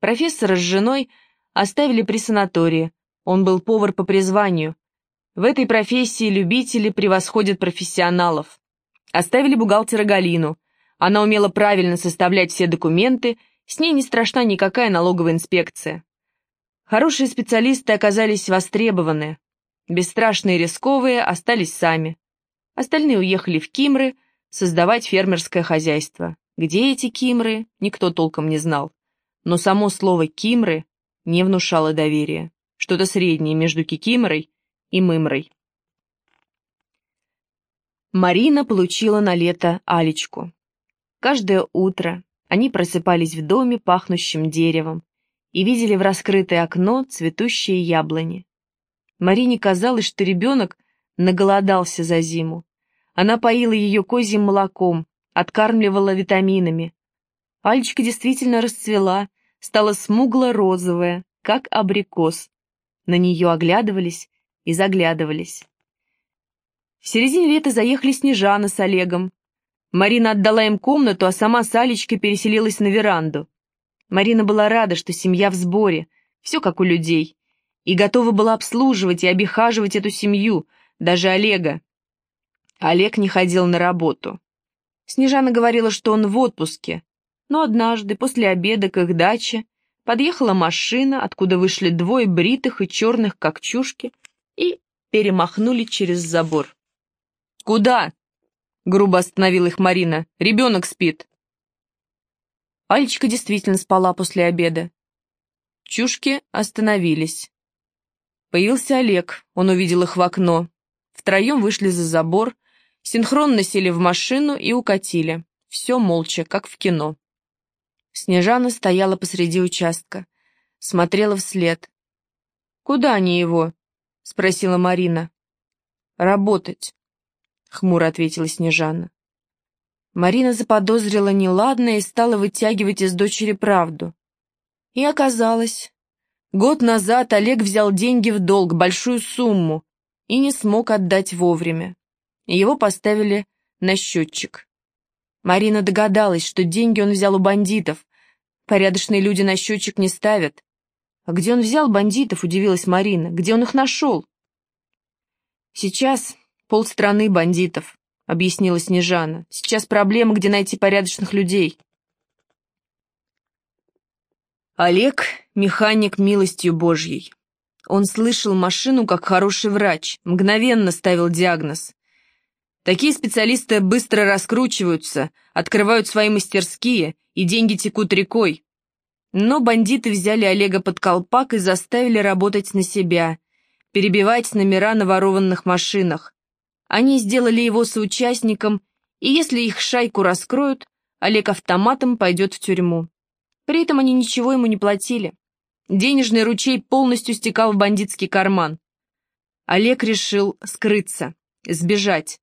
Профессора с женой оставили при санатории. Он был повар по призванию. В этой профессии любители превосходят профессионалов. Оставили бухгалтера Галину. Она умела правильно составлять все документы, с ней не страшна никакая налоговая инспекция. Хорошие специалисты оказались востребованы. Бесстрашные и рисковые остались сами. Остальные уехали в Кимры создавать фермерское хозяйство. Где эти Кимры, никто толком не знал но само слово «кимры» не внушало доверия. Что-то среднее между кикиморой и мымрой. Марина получила на лето Алечку. Каждое утро они просыпались в доме, пахнущем деревом, и видели в раскрытое окно цветущие яблони. Марине казалось, что ребенок наголодался за зиму. Она поила ее козьим молоком, откармливала витаминами, Алечка действительно расцвела, стала смугло-розовая, как абрикос. На нее оглядывались и заглядывались. В середине лета заехали Снежана с Олегом. Марина отдала им комнату, а сама с Алечкой переселилась на веранду. Марина была рада, что семья в сборе, все как у людей, и готова была обслуживать и обихаживать эту семью, даже Олега. Олег не ходил на работу. Снежана говорила, что он в отпуске, но однажды, после обеда к их даче, подъехала машина, откуда вышли двое бритых и черных, как чушки, и перемахнули через забор. «Куда?» — грубо остановила их Марина. «Ребенок спит». Алечка действительно спала после обеда. Чушки остановились. Появился Олег, он увидел их в окно. Втроем вышли за забор, синхронно сели в машину и укатили. Все молча, как в кино. Снежана стояла посреди участка, смотрела вслед. «Куда они его?» — спросила Марина. «Работать», — хмуро ответила Снежана. Марина заподозрила неладное и стала вытягивать из дочери правду. И оказалось, год назад Олег взял деньги в долг, большую сумму, и не смог отдать вовремя. Его поставили на счетчик. Марина догадалась, что деньги он взял у бандитов. Порядочные люди на счетчик не ставят. А где он взял бандитов, удивилась Марина. Где он их нашел? Сейчас полстраны бандитов, объяснила Снежана. Сейчас проблема, где найти порядочных людей. Олег — механик милостью Божьей. Он слышал машину как хороший врач, мгновенно ставил диагноз. Такие специалисты быстро раскручиваются, открывают свои мастерские, и деньги текут рекой. Но бандиты взяли Олега под колпак и заставили работать на себя, перебивать номера на ворованных машинах. Они сделали его соучастником, и если их шайку раскроют, Олег автоматом пойдет в тюрьму. При этом они ничего ему не платили. Денежный ручей полностью стекал в бандитский карман. Олег решил скрыться, сбежать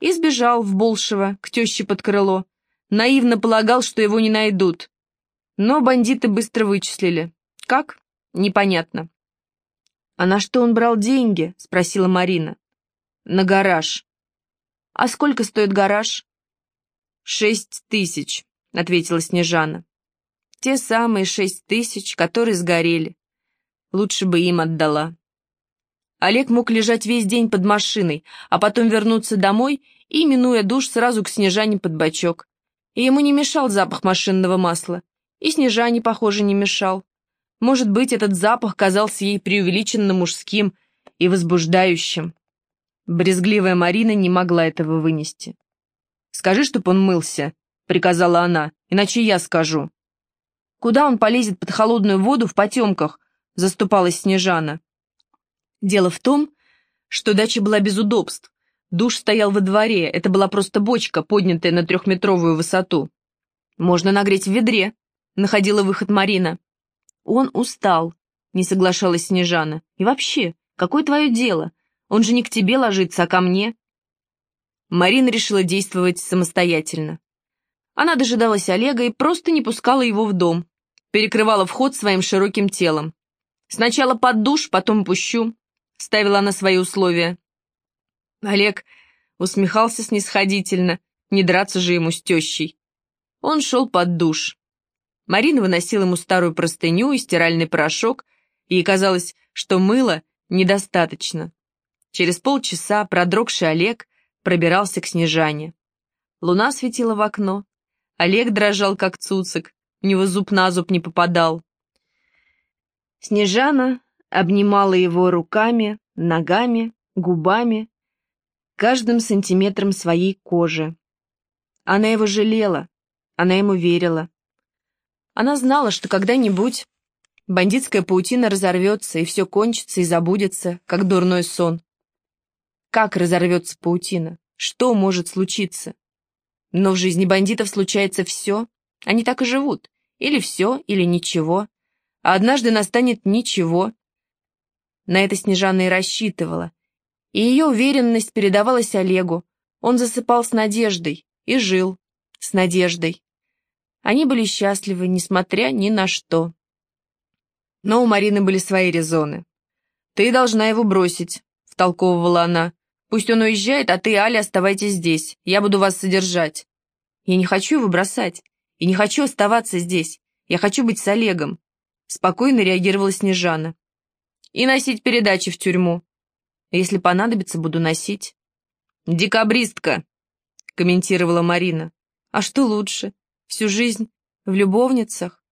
и сбежал в Болшево к теще под крыло. Наивно полагал, что его не найдут. Но бандиты быстро вычислили. Как? Непонятно. «А на что он брал деньги?» — спросила Марина. «На гараж». «А сколько стоит гараж?» «Шесть тысяч», — ответила Снежана. «Те самые шесть тысяч, которые сгорели. Лучше бы им отдала». Олег мог лежать весь день под машиной, а потом вернуться домой и, минуя душ, сразу к Снежане под бочок. И ему не мешал запах машинного масла. И Снежане, похоже, не мешал. Может быть, этот запах казался ей преувеличенно мужским и возбуждающим. Брезгливая Марина не могла этого вынести. «Скажи, чтоб он мылся», — приказала она, — «иначе я скажу». «Куда он полезет под холодную воду в потемках?» — заступалась Снежана. Дело в том, что дача была без удобств. Душ стоял во дворе, это была просто бочка, поднятая на трехметровую высоту. «Можно нагреть в ведре», — находила выход Марина. «Он устал», — не соглашалась Снежана. «И вообще, какое твое дело? Он же не к тебе ложится, а ко мне». Марина решила действовать самостоятельно. Она дожидалась Олега и просто не пускала его в дом. Перекрывала вход своим широким телом. «Сначала под душ, потом пущу», — ставила она свои условия. Олег усмехался снисходительно, не драться же ему с тещей. Он шел под душ. Марина выносила ему старую простыню и стиральный порошок, и казалось, что мыла недостаточно. Через полчаса продрогший Олег пробирался к Снежане. Луна светила в окно. Олег дрожал, как цуцик, у него зуб на зуб не попадал. Снежана обнимала его руками, ногами, губами, каждым сантиметром своей кожи. Она его жалела, она ему верила. Она знала, что когда-нибудь бандитская паутина разорвется, и все кончится и забудется, как дурной сон. Как разорвется паутина? Что может случиться? Но в жизни бандитов случается все. Они так и живут. Или все, или ничего. А однажды настанет ничего. На это Снежана и рассчитывала. И ее уверенность передавалась Олегу. Он засыпал с надеждой и жил с надеждой. Они были счастливы, несмотря ни на что. Но у Марины были свои резоны. «Ты должна его бросить», — втолковывала она. Пусть он уезжает, а ты, Аля, оставайтесь здесь. Я буду вас содержать. Я не хочу его бросать. И не хочу оставаться здесь. Я хочу быть с Олегом. Спокойно реагировала Снежана. И носить передачи в тюрьму. Если понадобится, буду носить. Декабристка, комментировала Марина. А что лучше? Всю жизнь в любовницах?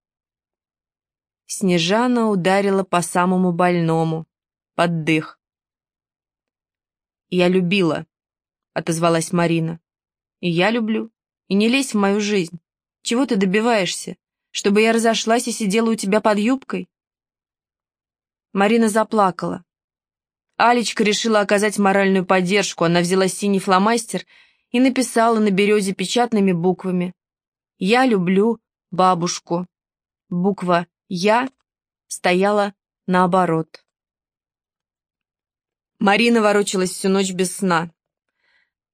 Снежана ударила по самому больному, под дых. «Я любила», — отозвалась Марина. «И я люблю. И не лезь в мою жизнь. Чего ты добиваешься? Чтобы я разошлась и сидела у тебя под юбкой?» Марина заплакала. Алечка решила оказать моральную поддержку. Она взяла синий фломастер и написала на березе печатными буквами. «Я люблю бабушку». Буква «Я» стояла наоборот. Марина ворочалась всю ночь без сна.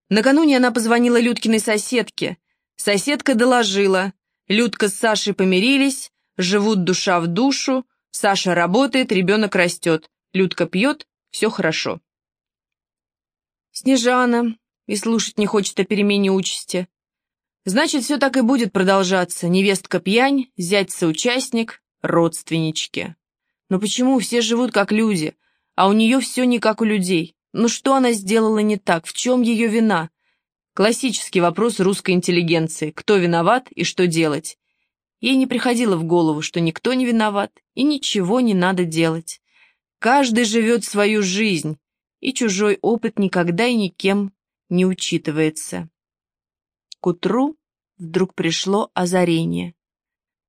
Накануне она позвонила Людкиной соседке. Соседка доложила. Людка с Сашей помирились, живут душа в душу, Саша работает, ребенок растет, Людка пьет, все хорошо. Снежана и слушать не хочет о перемене участи. Значит, все так и будет продолжаться. Невестка пьянь, зять соучастник, родственнички. Но почему все живут как люди, а у нее все не как у людей. Ну что она сделала не так? В чем ее вина? Классический вопрос русской интеллигенции. Кто виноват и что делать? Ей не приходило в голову, что никто не виноват и ничего не надо делать. Каждый живет свою жизнь, и чужой опыт никогда и никем не учитывается. К утру вдруг пришло озарение.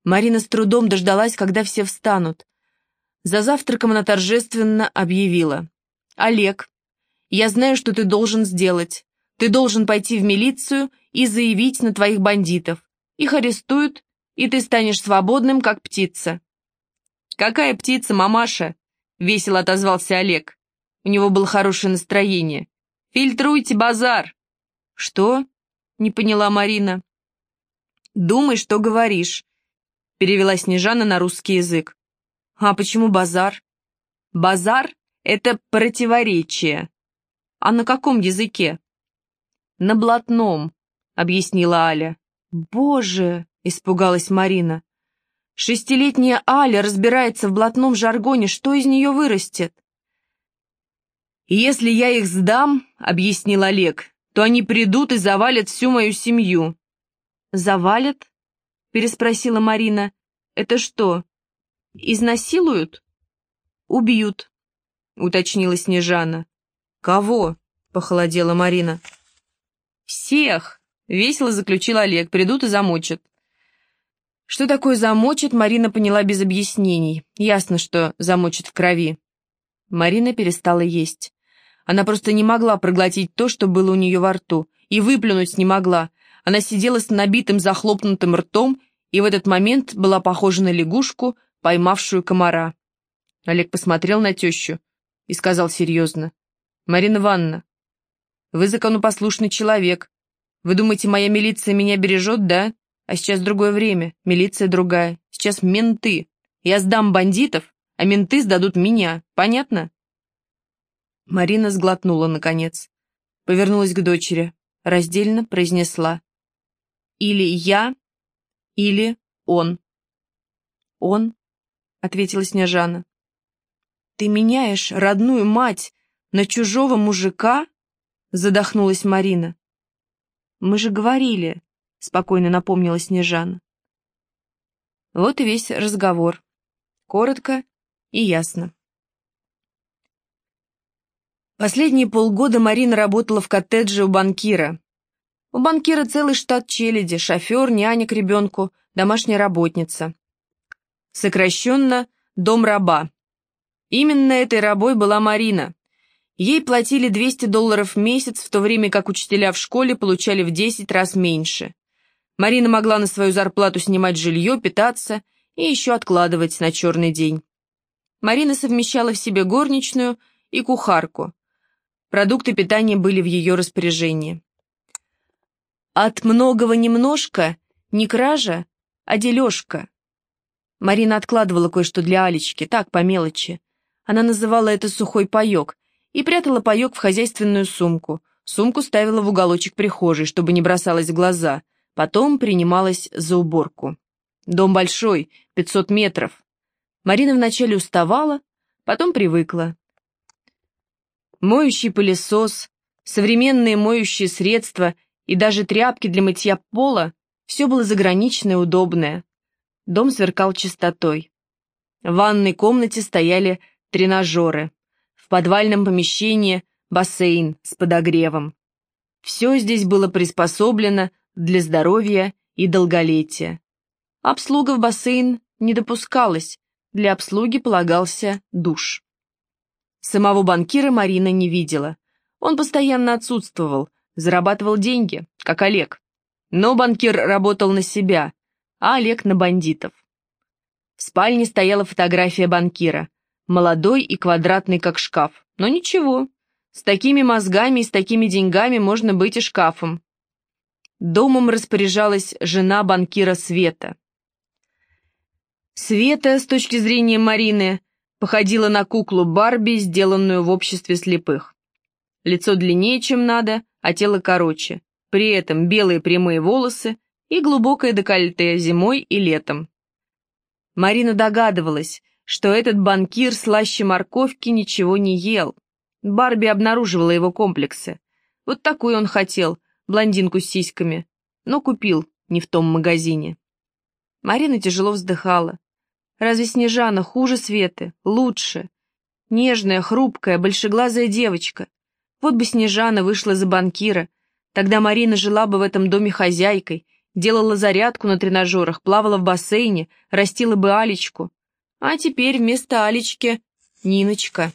Марина с трудом дождалась, когда все встанут. За завтраком она торжественно объявила. «Олег, я знаю, что ты должен сделать. Ты должен пойти в милицию и заявить на твоих бандитов. Их арестуют, и ты станешь свободным, как птица». «Какая птица, мамаша?» — весело отозвался Олег. У него было хорошее настроение. «Фильтруйте базар!» «Что?» — не поняла Марина. «Думай, что говоришь», — перевела Снежана на русский язык. А почему базар? Базар — это противоречие. А на каком языке? На блатном, объяснила Аля. Боже, испугалась Марина. Шестилетняя Аля разбирается в блатном жаргоне, что из нее вырастет? «Если я их сдам, — объяснил Олег, — то они придут и завалят всю мою семью». «Завалят?» — переспросила Марина. «Это что, «Изнасилуют?» «Убьют», — уточнила Снежана. «Кого?» — похолодела Марина. «Всех!» — весело заключил Олег. «Придут и замочат». Что такое замочит, Марина поняла без объяснений. Ясно, что замочит в крови. Марина перестала есть. Она просто не могла проглотить то, что было у нее во рту, и выплюнуть не могла. Она сидела с набитым захлопнутым ртом и в этот момент была похожа на лягушку, поймавшую комара. Олег посмотрел на тещу и сказал серьезно. «Марина Ивановна, вы законопослушный человек. Вы думаете, моя милиция меня бережет, да? А сейчас другое время, милиция другая. Сейчас менты. Я сдам бандитов, а менты сдадут меня. Понятно?» Марина сглотнула, наконец. Повернулась к дочери. Раздельно произнесла. «Или я, или он». он», — ответила Снежана. «Ты меняешь родную мать на чужого мужика?» — задохнулась Марина. «Мы же говорили», — спокойно напомнила Снежана. Вот и весь разговор. Коротко и ясно. Последние полгода Марина работала в коттедже у банкира. У банкира целый штат челяди, шофер, няня к ребенку, домашняя работница. Сокращенно «дом раба». Именно этой рабой была Марина. Ей платили 200 долларов в месяц, в то время как учителя в школе получали в 10 раз меньше. Марина могла на свою зарплату снимать жилье, питаться и еще откладывать на черный день. Марина совмещала в себе горничную и кухарку. Продукты питания были в ее распоряжении. От многого немножко, не кража, а дележка. Марина откладывала кое-что для Алечки, так, по мелочи. Она называла это сухой паек и прятала паек в хозяйственную сумку. Сумку ставила в уголочек прихожей, чтобы не бросалось в глаза. Потом принималась за уборку. Дом большой, 500 метров. Марина вначале уставала, потом привыкла. Моющий пылесос, современные моющие средства и даже тряпки для мытья пола — все было заграничное и удобное. Дом сверкал чистотой. В ванной комнате стояли тренажеры. В подвальном помещении бассейн с подогревом. Все здесь было приспособлено для здоровья и долголетия. Обслуга в бассейн не допускалась, для обслуги полагался душ. Самого банкира Марина не видела. Он постоянно отсутствовал, зарабатывал деньги, как Олег. Но банкир работал на себя, а Олег на бандитов. В спальне стояла фотография банкира, молодой и квадратный, как шкаф. Но ничего, с такими мозгами и с такими деньгами можно быть и шкафом. Домом распоряжалась жена банкира Света. Света, с точки зрения Марины, походила на куклу Барби, сделанную в обществе слепых. Лицо длиннее, чем надо, а тело короче. При этом белые прямые волосы и глубокое декольте зимой и летом. Марина догадывалась, что этот банкир слаще морковки ничего не ел. Барби обнаруживала его комплексы. Вот такую он хотел, блондинку с сиськами, но купил не в том магазине. Марина тяжело вздыхала. Разве Снежана хуже Светы? Лучше. Нежная, хрупкая, большеглазая девочка. Вот бы Снежана вышла за банкира. Тогда Марина жила бы в этом доме хозяйкой, делала зарядку на тренажерах, плавала в бассейне, растила бы Алечку. А теперь вместо Алечки — Ниночка.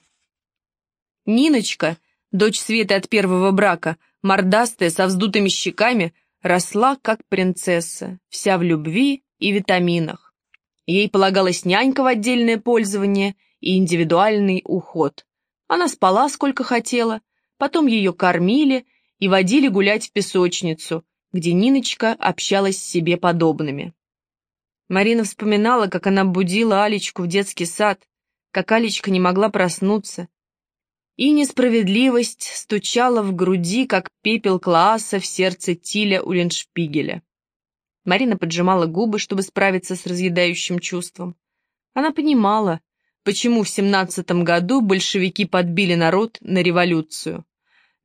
Ниночка, дочь Светы от первого брака, мордастая, со вздутыми щеками, росла как принцесса, вся в любви и витаминах. Ей полагалась нянька в отдельное пользование и индивидуальный уход. Она спала сколько хотела, потом ее кормили и водили гулять в песочницу, где Ниночка общалась с себе подобными. Марина вспоминала, как она будила Алечку в детский сад, как Алечка не могла проснуться. И несправедливость стучала в груди, как пепел Клааса в сердце Тиля Уллиншпигеля. Марина поджимала губы, чтобы справиться с разъедающим чувством. Она понимала, почему в семнадцатом году большевики подбили народ на революцию.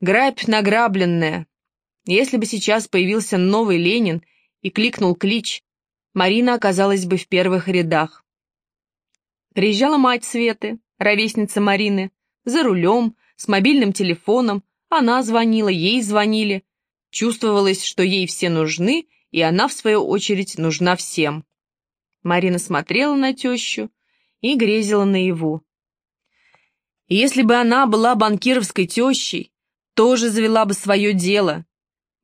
Грабь награбленная. Если бы сейчас появился новый Ленин и кликнул клич, Марина оказалась бы в первых рядах. Приезжала мать Светы, ровесница Марины, за рулем, с мобильным телефоном, она звонила, ей звонили. Чувствовалось, что ей все нужны, и она, в свою очередь, нужна всем. Марина смотрела на тещу и грезила наяву. Если бы она была банкировской тещей, тоже завела бы свое дело.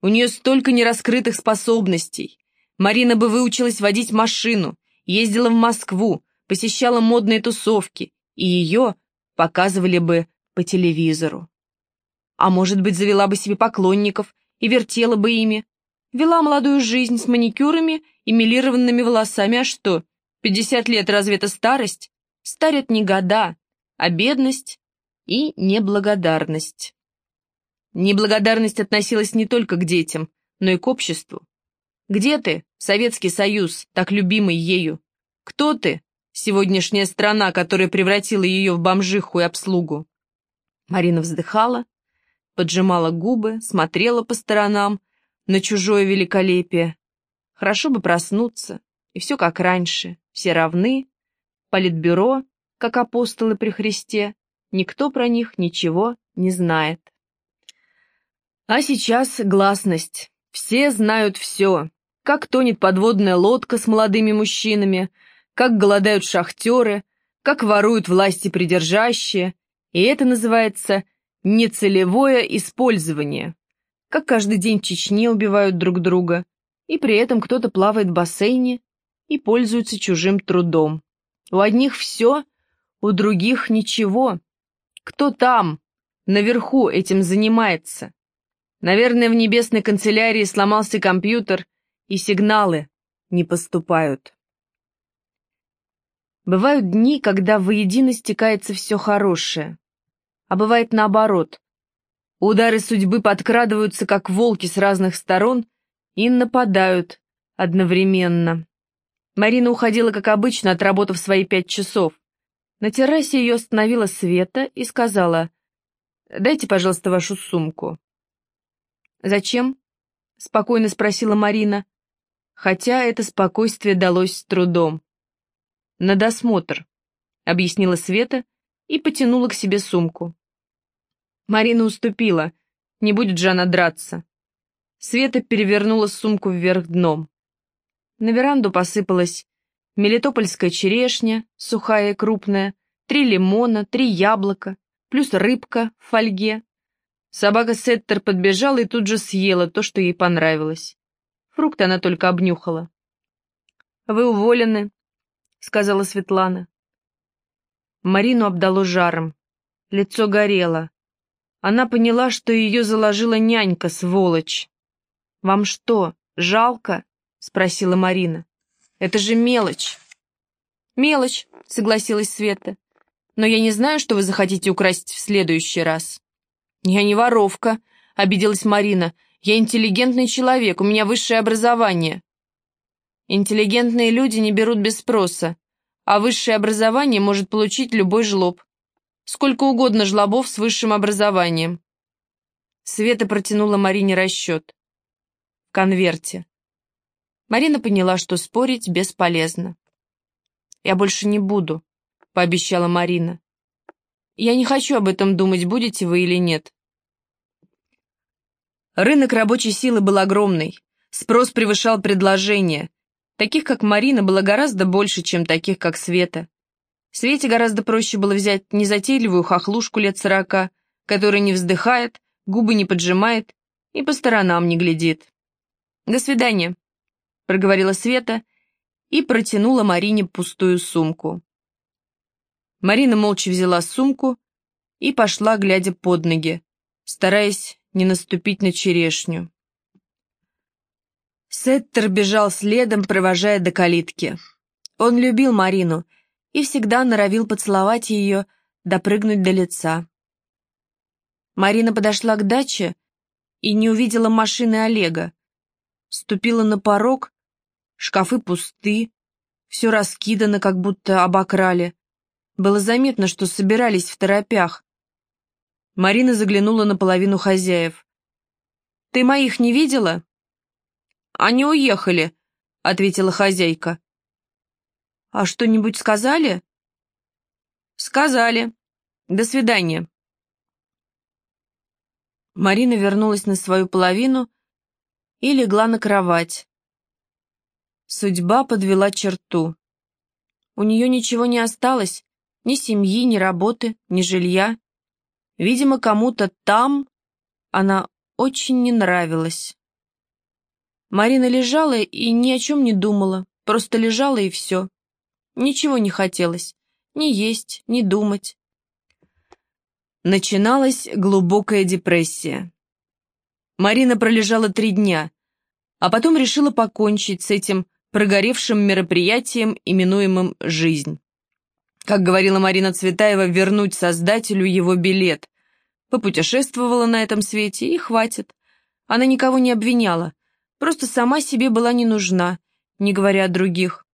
У нее столько нераскрытых способностей. Марина бы выучилась водить машину, ездила в Москву, посещала модные тусовки, и ее показывали бы по телевизору. А может быть, завела бы себе поклонников и вертела бы ими, Вела молодую жизнь с маникюрами и милированными волосами, а что, 50 лет разве это старость? Старят не года, а бедность и неблагодарность. Неблагодарность относилась не только к детям, но и к обществу. Где ты, Советский Союз, так любимый ею? Кто ты, сегодняшняя страна, которая превратила ее в бомжиху и обслугу. Марина вздыхала, поджимала губы, смотрела по сторонам на чужое великолепие. Хорошо бы проснуться, и все как раньше, все равны, политбюро, как апостолы при Христе, никто про них ничего не знает. А сейчас гласность. Все знают все. Как тонет подводная лодка с молодыми мужчинами, как голодают шахтеры, как воруют власти придержащие, и это называется нецелевое использование. Как каждый день в Чечне убивают друг друга, и при этом кто-то плавает в бассейне и пользуется чужим трудом. У одних все, у других ничего. Кто там, наверху, этим занимается? Наверное, в небесной канцелярии сломался компьютер, и сигналы не поступают. Бывают дни, когда воедино стекается все хорошее. А бывает наоборот. Удары судьбы подкрадываются, как волки с разных сторон, и нападают одновременно. Марина уходила, как обычно, отработав свои пять часов. На террасе ее остановила Света и сказала, «Дайте, пожалуйста, вашу сумку». «Зачем?» — спокойно спросила Марина, хотя это спокойствие далось с трудом. «На досмотр», — объяснила Света и потянула к себе сумку. Марина уступила, не будет же она драться. Света перевернула сумку вверх дном. На веранду посыпалась мелитопольская черешня, сухая и крупная, три лимона, три яблока, плюс рыбка в фольге. Собака Сеттер подбежала и тут же съела то, что ей понравилось. Фрукты она только обнюхала. «Вы уволены», — сказала Светлана. Марину обдало жаром. Лицо горело. Она поняла, что ее заложила нянька, сволочь. «Вам что, жалко?» — спросила Марина. Это же мелочь. Мелочь, согласилась Света. Но я не знаю, что вы захотите украсть в следующий раз. Я не воровка, обиделась Марина. Я интеллигентный человек, у меня высшее образование. Интеллигентные люди не берут без спроса, а высшее образование может получить любой жлоб. Сколько угодно жлобов с высшим образованием. Света протянула Марине расчет. В конверте. Марина поняла, что спорить бесполезно. «Я больше не буду», — пообещала Марина. «Я не хочу об этом думать, будете вы или нет». Рынок рабочей силы был огромный. Спрос превышал предложение. Таких, как Марина, было гораздо больше, чем таких, как Света. Свете гораздо проще было взять незатейливую хохлушку лет сорока, которая не вздыхает, губы не поджимает и по сторонам не глядит. «До свидания», проговорила Света и протянула Марине пустую сумку. Марина молча взяла сумку и пошла, глядя под ноги, стараясь не наступить на черешню. Сеттер бежал следом, провожая до калитки. Он любил Марину и всегда норовил поцеловать ее, допрыгнуть до лица. Марина подошла к даче и не увидела машины Олега. Ступила на порог Шкафы пусты, все раскидано, как будто обокрали. Было заметно, что собирались в торопях. Марина заглянула на половину хозяев. «Ты моих не видела?» «Они уехали», — ответила хозяйка. «А что-нибудь сказали?» «Сказали. До свидания». Марина вернулась на свою половину и легла на кровать. Судьба подвела черту. У нее ничего не осталось, ни семьи, ни работы, ни жилья. Видимо, кому-то там она очень не нравилась. Марина лежала и ни о чем не думала, просто лежала и все. Ничего не хотелось, ни есть, ни думать. Начиналась глубокая депрессия. Марина пролежала три дня, а потом решила покончить с этим прогоревшим мероприятием, именуемым «Жизнь». Как говорила Марина Цветаева, вернуть создателю его билет. Попутешествовала на этом свете и хватит. Она никого не обвиняла, просто сама себе была не нужна, не говоря о других.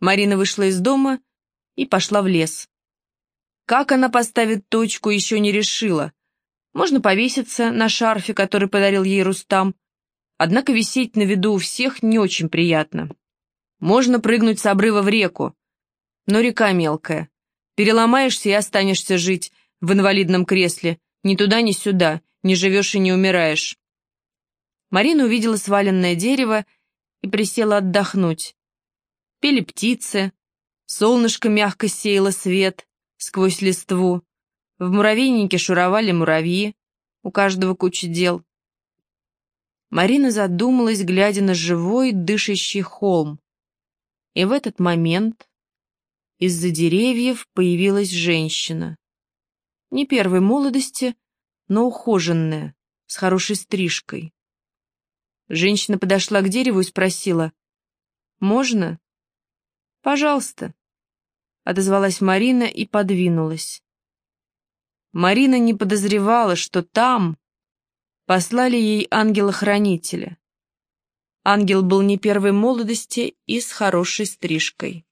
Марина вышла из дома и пошла в лес. Как она поставит точку, еще не решила. Можно повеситься на шарфе, который подарил ей Рустам, однако висеть на виду у всех не очень приятно. Можно прыгнуть с обрыва в реку, но река мелкая. Переломаешься и останешься жить в инвалидном кресле, ни туда, ни сюда, не живешь и не умираешь. Марина увидела сваленное дерево и присела отдохнуть. Пели птицы, солнышко мягко сеяло свет сквозь листву, в муравейнике шуровали муравьи, у каждого куча дел. Марина задумалась, глядя на живой, дышащий холм. И в этот момент из-за деревьев появилась женщина. Не первой молодости, но ухоженная, с хорошей стрижкой. Женщина подошла к дереву и спросила, «Можно?» «Пожалуйста», — отозвалась Марина и подвинулась. Марина не подозревала, что там послали ей ангела-хранителя. Ангел был не первой молодости и с хорошей стрижкой.